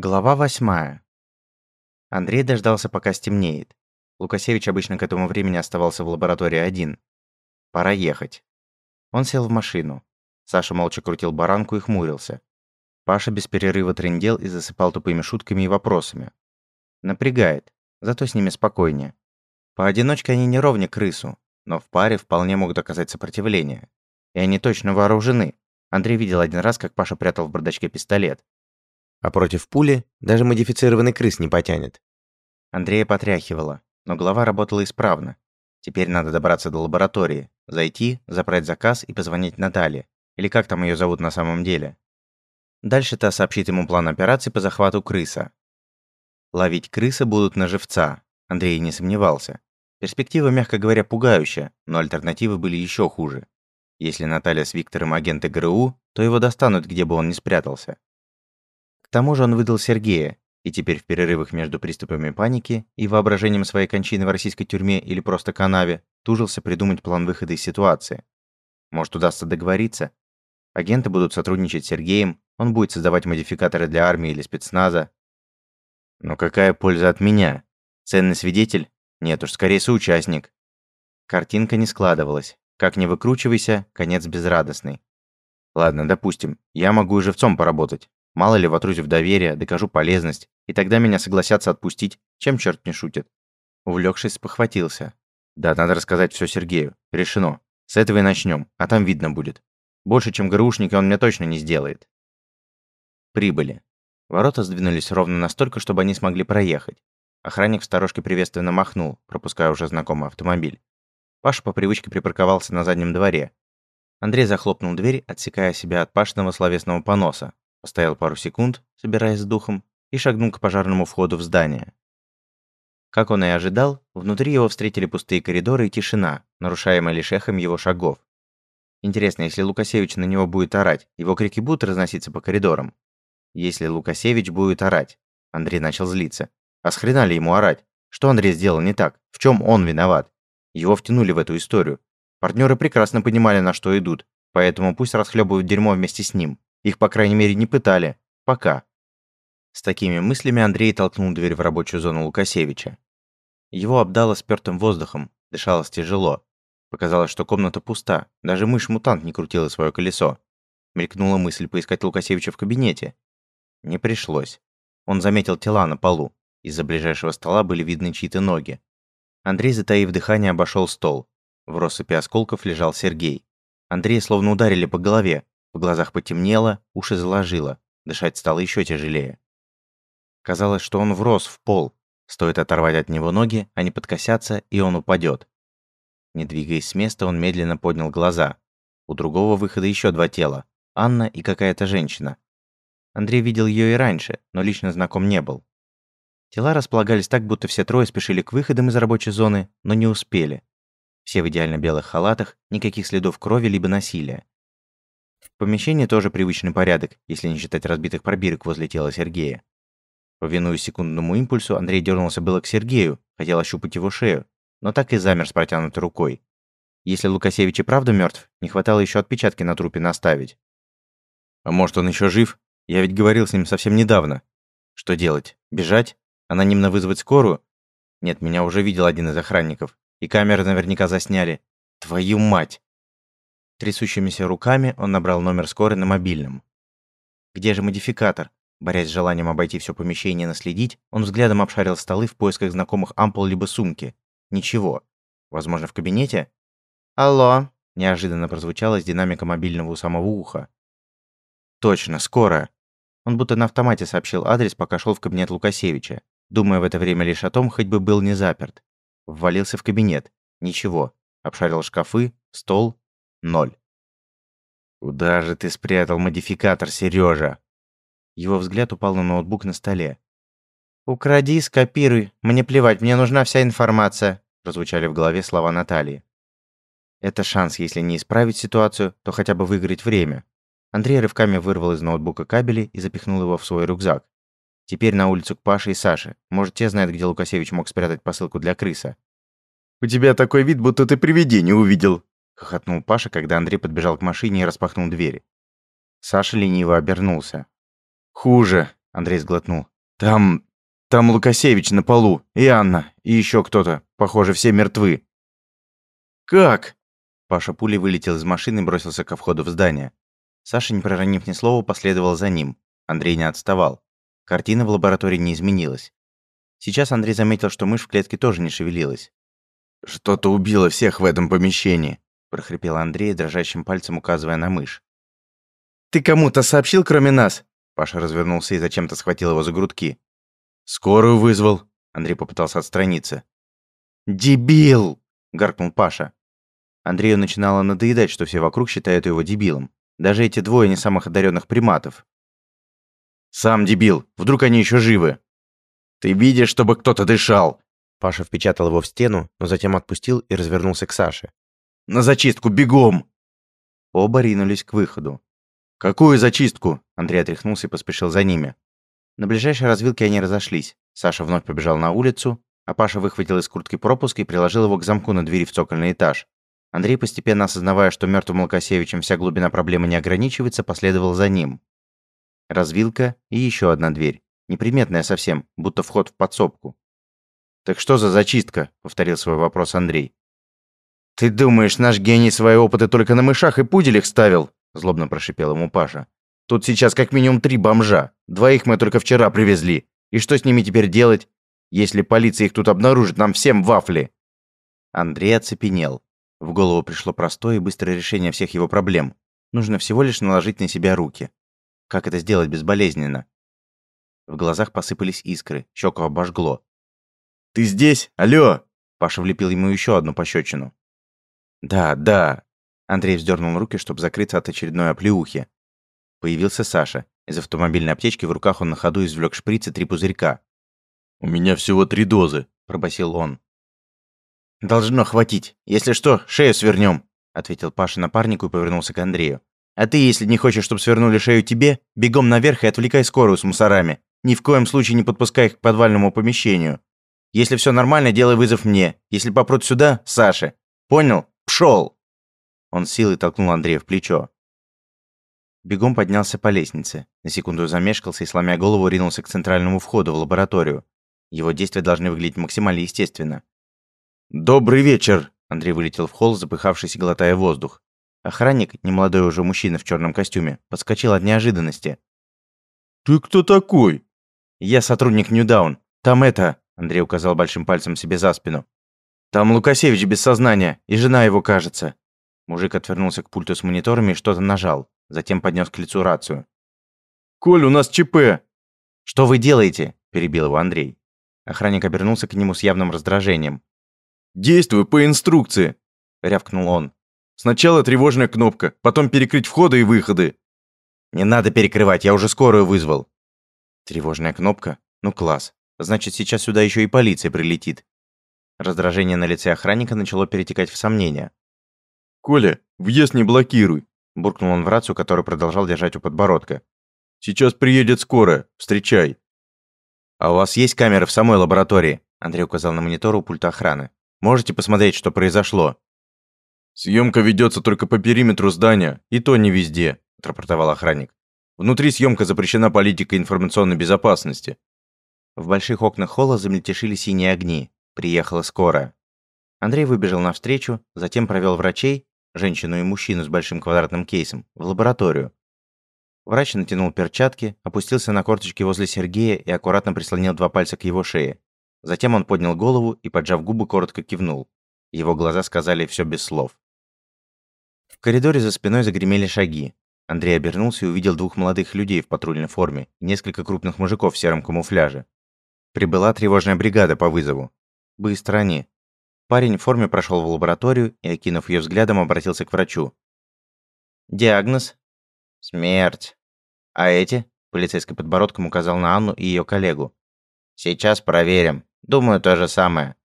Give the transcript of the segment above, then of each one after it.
Глава восьмая. Андрей дождался, пока стемнеет. Лукасевич обычно к этому времени оставался в лаборатории один. Пора ехать. Он сел в машину. Саша молча крутил баранку и хмурился. Паша без перерыва трындел и засыпал тупыми шутками и вопросами. Напрягает, зато с ними спокойнее. Поодиночке они не ровня крысу, но в паре вполне могут оказать сопротивление. И они точно вооружены. Андрей видел один раз, как Паша прятал в бардачке пистолет. А против пули даже модифицированный крыс не потянет. Андрея потряхивало, но голова работала исправно. Теперь надо добраться до лаборатории, зайти, забрать заказ и позвонить Наталье, или как там ее зовут на самом деле. Дальше та сообщит ему план операции по захвату крыса. Ловить крыса будут на живца, Андрей не сомневался. Перспектива, мягко говоря, пугающая, но альтернативы были еще хуже. Если Наталья с Виктором агенты ГРУ, то его достанут, где бы он ни спрятался. К тому же он выдал Сергея, и теперь в перерывах между приступами паники и воображением своей кончины в российской тюрьме или просто канаве тужился придумать план выхода из ситуации. Может, удастся договориться? Агенты будут сотрудничать с Сергеем, он будет создавать модификаторы для армии или спецназа. Но какая польза от меня? Ценный свидетель? Нет уж, скорее соучастник. Картинка не складывалась. Как ни выкручивайся, конец безрадостный. Ладно, допустим, я могу и живцом поработать. Мало ли вотрусь в доверие, докажу полезность, и тогда меня согласятся отпустить, чем черт не шутит. Увлекшись, похватился. Да, надо рассказать все Сергею. Решено. С этого и начнем, а там видно будет. Больше, чем ГРУшники, он мне точно не сделает. Прибыли. Ворота сдвинулись ровно настолько, чтобы они смогли проехать. Охранник в сторожке приветственно махнул, пропуская уже знакомый автомобиль. Паша по привычке припарковался на заднем дворе. Андрей захлопнул дверь, отсекая себя от Пашиного словесного поноса, Постоял пару секунд, собираясь с духом, и шагнул к пожарному входу в здание. Как он и ожидал, внутри его встретили пустые коридоры и тишина, нарушаемая лишь эхом его шагов. Интересно, если Лукасевич на него будет орать, его крики будут разноситься по коридорам? Если Лукасевич будет орать, Андрей начал злиться. А с хрена ли ему орать? Что Андрей сделал не так? В чем он виноват? Его втянули в эту историю. Партнеры прекрасно понимали, на что идут, поэтому пусть расхлебывают дерьмо вместе с ним. Их, по крайней мере, не пытали. Пока. С такими мыслями Андрей толкнул дверь в рабочую зону Лукасевича. Его обдало спёртым воздухом, дышалось тяжело. Показалось, что комната пуста, даже мышь-мутант не крутила свое колесо. Мелькнула мысль поискать Лукасевича в кабинете. Не пришлось. Он заметил тела на полу. Из-за ближайшего стола были видны чьи-то ноги. Андрей, затаив дыхание, обошел стол. В россыпи осколков лежал Сергей. Андрей словно ударили по голове. В глазах потемнело, уши заложило, дышать стало еще тяжелее. Казалось, что он врос в пол. Стоит оторвать от него ноги, они подкосятся, и он упадет. Не двигаясь с места, он медленно поднял глаза. У другого выхода еще два тела. Анна и какая-то женщина. Андрей видел ее и раньше, но лично знаком не был. Тела располагались так, будто все трое спешили к выходам из рабочей зоны, но не успели. Все в идеально белых халатах, никаких следов крови либо насилия. В помещении тоже привычный порядок, если не считать разбитых пробирок возле тела Сергея. Повинуясь секундному импульсу, Андрей дернулся было к Сергею, хотел ощупать его шею, но так и замер с протянутой рукой. Если Лукасевич и правда мертв, не хватало еще отпечатки на трупе наставить. А может, он еще жив? Я ведь говорил с ним совсем недавно. Что делать? Бежать? Анонимно вызвать скорую? Нет, меня уже видел один из охранников. И камеры наверняка засняли. Твою мать! Трясущимися руками он набрал номер скорой на мобильном. Где же модификатор? Борясь с желанием обойти все помещение и наследить, он взглядом обшарил столы в поисках знакомых ампул либо сумки. Ничего. Возможно, в кабинете? «Алло!» – неожиданно прозвучало из динамика мобильного у самого уха. «Точно, скоро!» Он будто на автомате сообщил адрес, пока шел в кабинет Лукасевича, думая в это время лишь о том, хоть бы был не заперт. Ввалился в кабинет. Ничего. Обшарил шкафы, стол, Ноль. «Куда же ты спрятал модификатор, Сережа? Его взгляд упал на ноутбук на столе. «Укради, скопируй. Мне плевать, мне нужна вся информация», прозвучали в голове слова Натальи. Это шанс, если не исправить ситуацию, то хотя бы выиграть время. Андрей рывками вырвал из ноутбука кабели и запихнул его в свой рюкзак. Теперь на улицу к Паше и Саше. Может, те знают, где Лукасевич мог спрятать посылку для крыса. «У тебя такой вид, будто ты привидение увидел», хохотнул Паша, когда Андрей подбежал к машине и распахнул двери. Саша лениво обернулся. «Хуже!» Андрей сглотнул. Там... там Лукасевич на полу, и Анна, и еще кто-то. Похоже, все мертвы. Как? Паша пулей вылетел из машины и бросился ко входу в здание. Саша, не проронив ни слова, последовал за ним. Андрей не отставал. Картина в лаборатории не изменилась. Сейчас Андрей заметил, что мышь в клетке тоже не шевелилась. «Что-то убило всех в этом помещении», – прохрипел Андрей, дрожащим пальцем указывая на мышь. «Ты кому-то сообщил, кроме нас?» Паша развернулся и зачем-то схватил его за грудки. «Скорую вызвал», – Андрей попытался отстраниться. «Дебил!» – гаркнул Паша. Андрею начинало надоедать, что все вокруг считают его дебилом. Даже эти двое не самых одаренных приматов. «Сам дебил! Вдруг они еще живы!» «Ты видишь, чтобы кто-то дышал!» Паша впечатал его в стену, но затем отпустил и развернулся к Саше. «На зачистку, бегом!» Оба ринулись к выходу. «Какую зачистку?» Андрей отряхнулся и поспешил за ними. На ближайшей развилке они разошлись. Саша вновь побежал на улицу, а Паша выхватил из куртки пропуск и приложил его к замку на двери в цокольный этаж. Андрей, постепенно осознавая, что мертвым Лукасевичем вся глубина проблемы не ограничивается, последовал за ним. Развилка и еще одна дверь. Неприметная совсем, будто вход в подсобку. «Так что за зачистка?» — повторил свой вопрос Андрей. «Ты думаешь, наш гений свои опыты только на мышах и пуделях ставил?» — злобно прошипел ему Паша. «Тут сейчас как минимум три бомжа. Двоих мы только вчера привезли. И что с ними теперь делать? Если полиция их тут обнаружит, нам всем вафли!» Андрей оцепенел. В голову пришло простое и быстрое решение всех его проблем. Нужно всего лишь наложить на себя руки. Как это сделать безболезненно? В глазах посыпались искры, щеку обожгло. «Ты здесь? Алло!» Паша влепил ему еще одну пощечину. «Да, да!» Андрей вздернул руки, чтобы закрыться от очередной оплеухи. Появился Саша. Из автомобильной аптечки в руках он на ходу извлек шприц и три пузырька. «У меня всего три дозы», – пробасил он. «Должно хватить. Если что, шею свернем», – ответил Паша напарнику и повернулся к Андрею. «А ты, если не хочешь, чтобы свернули шею тебе, бегом наверх и отвлекай скорую с мусорами. Ни в коем случае не подпускай их к подвальному помещению. Если все нормально, делай вызов мне. Если попрут сюда, Саше. Понял? Пшел!» Он силой толкнул Андрея в плечо. Бегом поднялся по лестнице. На секунду замешкался и, сломя голову, ринулся к центральному входу в лабораторию. Его действия должны выглядеть максимально естественно. «Добрый вечер!» Андрей вылетел в холл, запыхавшись и глотая воздух. Охранник, немолодой уже мужчина в черном костюме, подскочил от неожиданности. «Ты кто такой?» «Я сотрудник Ньюдаун. Там это...» Андрей указал большим пальцем себе за спину. «Там Лукасевич без сознания, и жена его, кажется». Мужик отвернулся к пульту с мониторами и что-то нажал. Затем поднес к лицу рацию. «Коль, у нас ЧП!» «Что вы делаете?» – перебил его Андрей. Охранник обернулся к нему с явным раздражением. «Действуй по инструкции!» – рявкнул он. «Сначала тревожная кнопка, потом перекрыть входы и выходы». «Не надо перекрывать, я уже скорую вызвал». Тревожная кнопка? Ну класс. Значит, сейчас сюда еще и полиция прилетит. Раздражение на лице охранника начало перетекать в сомнения. «Коля, въезд не блокируй!» – буркнул он в рацию, который продолжал держать у подбородка. «Сейчас приедет скорая, встречай!» «А у вас есть камеры в самой лаборатории?» – Андрей указал на монитор у пульта охраны. Можете посмотреть, что произошло?» «Съемка ведется только по периметру здания, и то не везде», – отрапортовал охранник. «Внутри съемка запрещена политикой информационной безопасности». В больших окнах холла замельтешили синие огни. Приехала скорая. Андрей выбежал навстречу, затем провел врачей, женщину и мужчину с большим квадратным кейсом, в лабораторию. Врач натянул перчатки, опустился на корточки возле Сергея и аккуратно прислонил два пальца к его шее. Затем он поднял голову и, поджав губы, коротко кивнул. Его глаза сказали все без слов. В коридоре за спиной загремели шаги. Андрей обернулся и увидел двух молодых людей в патрульной форме и несколько крупных мужиков в сером камуфляже. Прибыла тревожная бригада по вызову. Быстро они. Парень в форме прошел в лабораторию и, окинув ее взглядом, обратился к врачу. «Диагноз?» «Смерть». «А эти?» – полицейский подбородком указал на Анну и ее коллегу. «Сейчас проверим». Думаю, то же самое.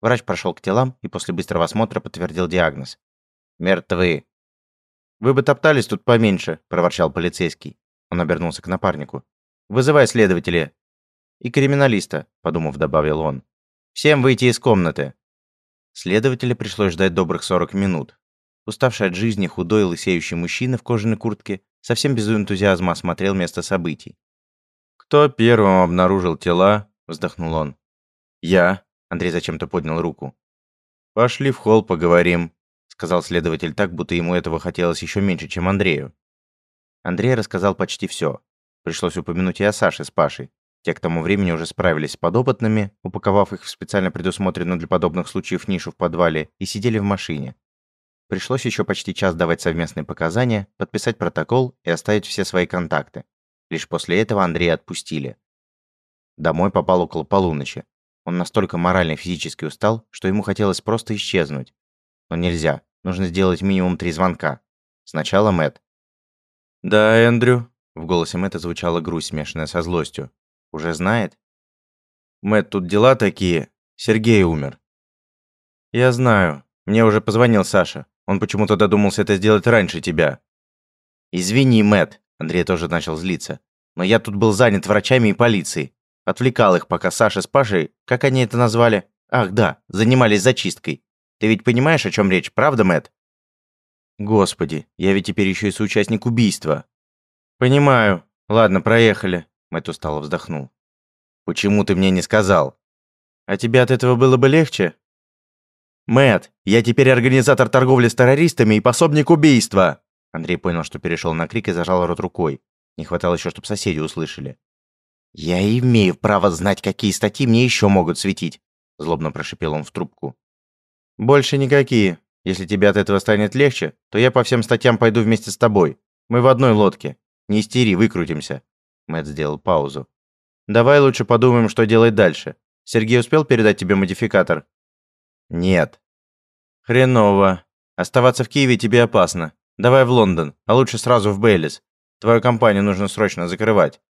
Врач прошел к телам и после быстрого осмотра подтвердил диагноз. Мертвы. Вы бы топтались тут поменьше, проворчал полицейский. Он обернулся к напарнику. Вызывай следователя и криминалиста, подумав, добавил он. Всем выйти из комнаты. Следователя пришлось ждать добрых 40 минут. Уставший от жизни худой лысеющий мужчина в кожаной куртке совсем без энтузиазма осмотрел место событий. «Кто первым обнаружил тела?» – вздохнул он. «Я», – Андрей зачем-то поднял руку. «Пошли в холл поговорим», – сказал следователь так, будто ему этого хотелось еще меньше, чем Андрею. Андрей рассказал почти все. Пришлось упомянуть и о Саше с Пашей. Те к тому времени уже справились с подопытными, упаковав их в специально предусмотренную для подобных случаев нишу в подвале, и сидели в машине. Пришлось еще почти час давать совместные показания, подписать протокол и оставить все свои контакты. Лишь после этого Андрея отпустили. Домой попал около полуночи. Он настолько морально и физически устал, что ему хотелось просто исчезнуть. Но нельзя, нужно сделать минимум три звонка. Сначала Мэт. «Да, Эндрю», — в голосе Мэтта звучала грусть, смешанная со злостью. Уже знает? Мэт, тут дела такие. Сергей умер. Я знаю. Мне уже позвонил Саша. Он почему-то додумался это сделать раньше тебя. Извини, Мэт. Андрей тоже начал злиться. Но я тут был занят врачами и полицией. Отвлекал их, пока Саша с Пашей, как они это назвали? Ах, да, занимались зачисткой. Ты ведь понимаешь, о чем речь, правда, Мэт? Господи, я ведь теперь еще и соучастник убийства. Понимаю. Ладно, проехали. Мэтт устало вздохнул. «Почему ты мне не сказал? А тебе от этого было бы легче?» Мэт, я теперь организатор торговли с террористами и пособник убийства!» Андрей понял, что перешел на крик и зажал рот рукой. Не хватало еще, чтобы соседи услышали. «Я имею право знать, какие статьи мне еще могут светить», злобно прошипел он в трубку. «Больше никакие. Если тебе от этого станет легче, то я по всем статьям пойду вместе с тобой. Мы в одной лодке. Не истери, выкрутимся». Мэтт сделал паузу. «Давай лучше подумаем, что делать дальше. Сергей успел передать тебе модификатор?» «Нет». «Хреново. Оставаться в Киеве тебе опасно. Давай в Лондон, а лучше сразу в Бейлис. Твою компанию нужно срочно закрывать».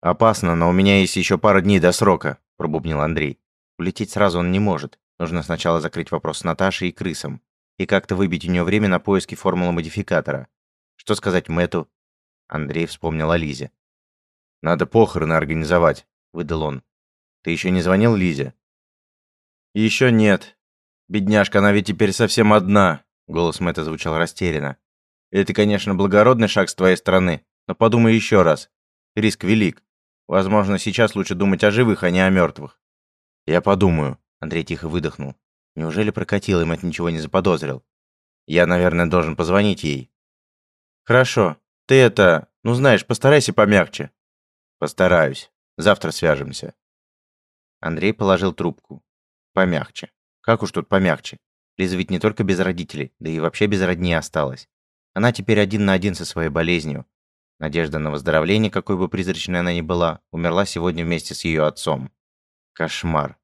«Опасно, но у меня есть еще пара дней до срока», – пробубнил Андрей. Улететь сразу он не может. Нужно сначала закрыть вопрос с Наташей и крысом. И как-то выбить у нее время на поиски формулы модификатора. Что сказать Мэту? Андрей вспомнил о Лизе. Надо похороны организовать», — выдал он. «Ты еще не звонил Лизе?» «Еще нет. Бедняжка, она ведь теперь совсем одна», — голос Мэтта звучал растерянно. «Это, конечно, благородный шаг с твоей стороны, но подумай еще раз. Риск велик. Возможно, сейчас лучше думать о живых, а не о мертвых». «Я подумаю», — Андрей тихо выдохнул. Неужели прокатил, и Мэтт ничего не заподозрил? «Я, наверное, должен позвонить ей». «Хорошо. Ты это... Ну, знаешь, постарайся помягче. Постараюсь. Завтра свяжемся. Андрей положил трубку. Помягче. Как уж тут помягче. Лиза ведь не только без родителей, да и вообще без родни осталась. Она теперь один на один со своей болезнью. Надежда на выздоровление, какой бы призрачной она ни была, умерла сегодня вместе с ее отцом. Кошмар.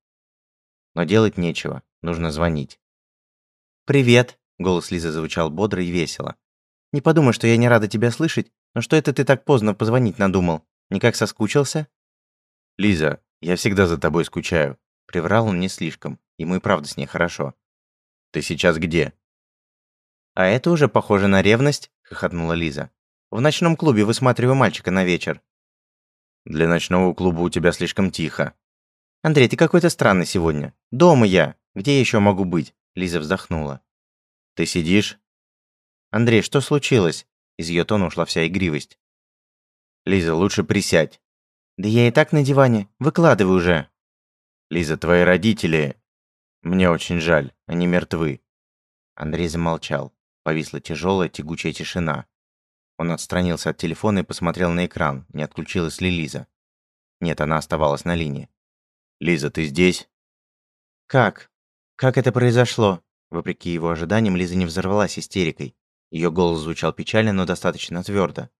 Но делать нечего, нужно звонить. «Привет!» – голос Лизы звучал бодро и весело. «Не подумай, что я не рада тебя слышать, но что это ты так поздно позвонить надумал? Никак соскучился?» «Лиза, я всегда за тобой скучаю». Приврал он не слишком. Ему и правда с ней хорошо. «Ты сейчас где?» «А это уже похоже на ревность», — хохотнула Лиза. «В ночном клубе высматриваю мальчика на вечер». «Для ночного клуба у тебя слишком тихо». «Андрей, ты какой-то странный сегодня. Дома я. Где я еще могу быть?» Лиза вздохнула. «Ты сидишь?» «Андрей, что случилось?» Из ее тона ушла вся игривость. Лиза, лучше присядь. Да я и так на диване. Выкладывай уже. Лиза, твои родители... Мне очень жаль, они мертвы. Андрей замолчал. Повисла тяжелая тягучая тишина. Он отстранился от телефона и посмотрел на экран, не отключилась ли Лиза. Нет, она оставалась на линии. «Лиза, ты здесь?» «Как? Как это произошло?» Вопреки его ожиданиям, Лиза не взорвалась истерикой. Ее голос звучал печально, но достаточно твердо.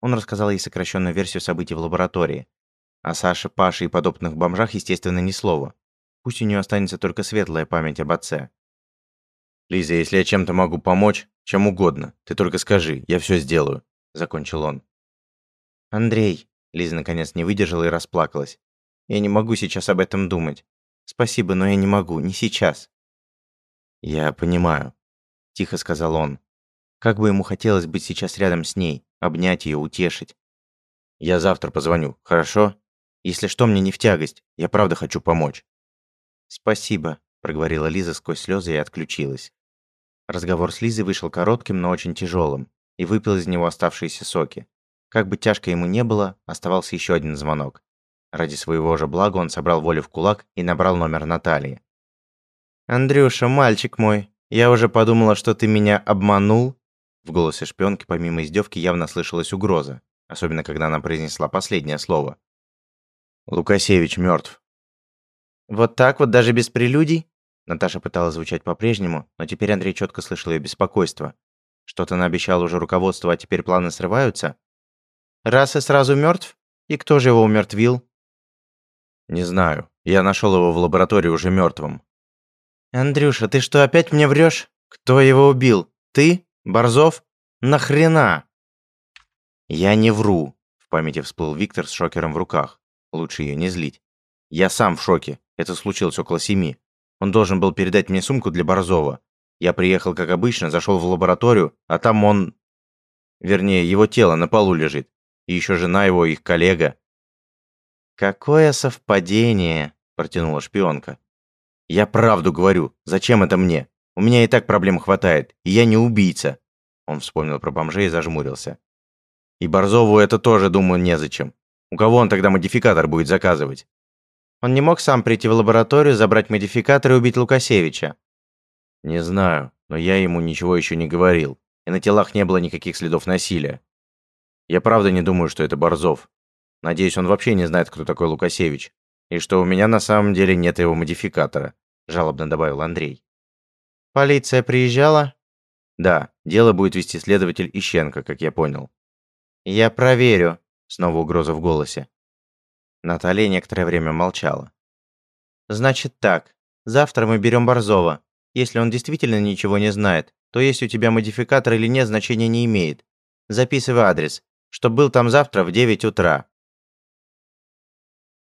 Он рассказал ей сокращенную версию событий в лаборатории. О Саше, Паше и подобных бомжах, естественно, ни слова. Пусть у нее останется только светлая память об отце. «Лиза, если я чем-то могу помочь, чем угодно, ты только скажи, я все сделаю», – закончил он. «Андрей», – Лиза наконец не выдержала и расплакалась. «Я не могу сейчас об этом думать. Спасибо, но я не могу, не сейчас». «Я понимаю», – тихо сказал он. Как бы ему хотелось быть сейчас рядом с ней, обнять ее, утешить. «Я завтра позвоню, хорошо? Если что, мне не в тягость, я правда хочу помочь». «Спасибо», – проговорила Лиза сквозь слезы и отключилась. Разговор с Лизой вышел коротким, но очень тяжелым, и выпил из него оставшиеся соки. Как бы тяжко ему не было, оставался еще один звонок. Ради своего же блага он собрал волю в кулак и набрал номер Натальи. «Андрюша, мальчик мой, я уже подумала, что ты меня обманул». В голосе шпионки помимо издевки явно слышалась угроза, особенно когда она произнесла последнее слово. «Лукасевич мертв. «Вот так вот, даже без прелюдий?» Наташа пыталась звучать по-прежнему, но теперь Андрей четко слышал ее беспокойство. Что-то она обещала уже руководству, а теперь планы срываются? Раз и сразу мертв? И кто же его умертвил? Не знаю. Я нашел его в лаборатории уже мертвым. Андрюша, ты что, опять мне врешь? Кто его убил? Ты? Борзов? Нахрена? Я не вру. В памяти всплыл Виктор с шокером в руках. Лучше ее не злить. Я сам в шоке. Это случилось около семи. Он должен был передать мне сумку для Борзова. Я приехал, как обычно, зашел в лабораторию, а там он... Вернее, его тело на полу лежит. И еще жена его, их коллега. «Какое совпадение!» – протянула шпионка. «Я правду говорю. Зачем это мне? У меня и так проблем хватает, и я не убийца». Он вспомнил про бомжей и зажмурился. «И Борзову это тоже, думаю, незачем. У кого он тогда модификатор будет заказывать?» Он не мог сам прийти в лабораторию, забрать модификатор и убить Лукасевича. Не знаю, но я ему ничего еще не говорил, и на телах не было никаких следов насилия. Я правда не думаю, что это Борзов. Надеюсь, он вообще не знает, кто такой Лукасевич, и что у меня на самом деле нет его модификатора, жалобно добавил Андрей. Полиция приезжала? Да, дело будет вести следователь Ищенко, как я понял. Я проверю, снова угроза в голосе. Наталья некоторое время молчала. «Значит так. Завтра мы берем Борзова. Если он действительно ничего не знает, то есть у тебя модификатор или нет, значения не имеет. Записывай адрес, чтоб был там завтра в 9 утра.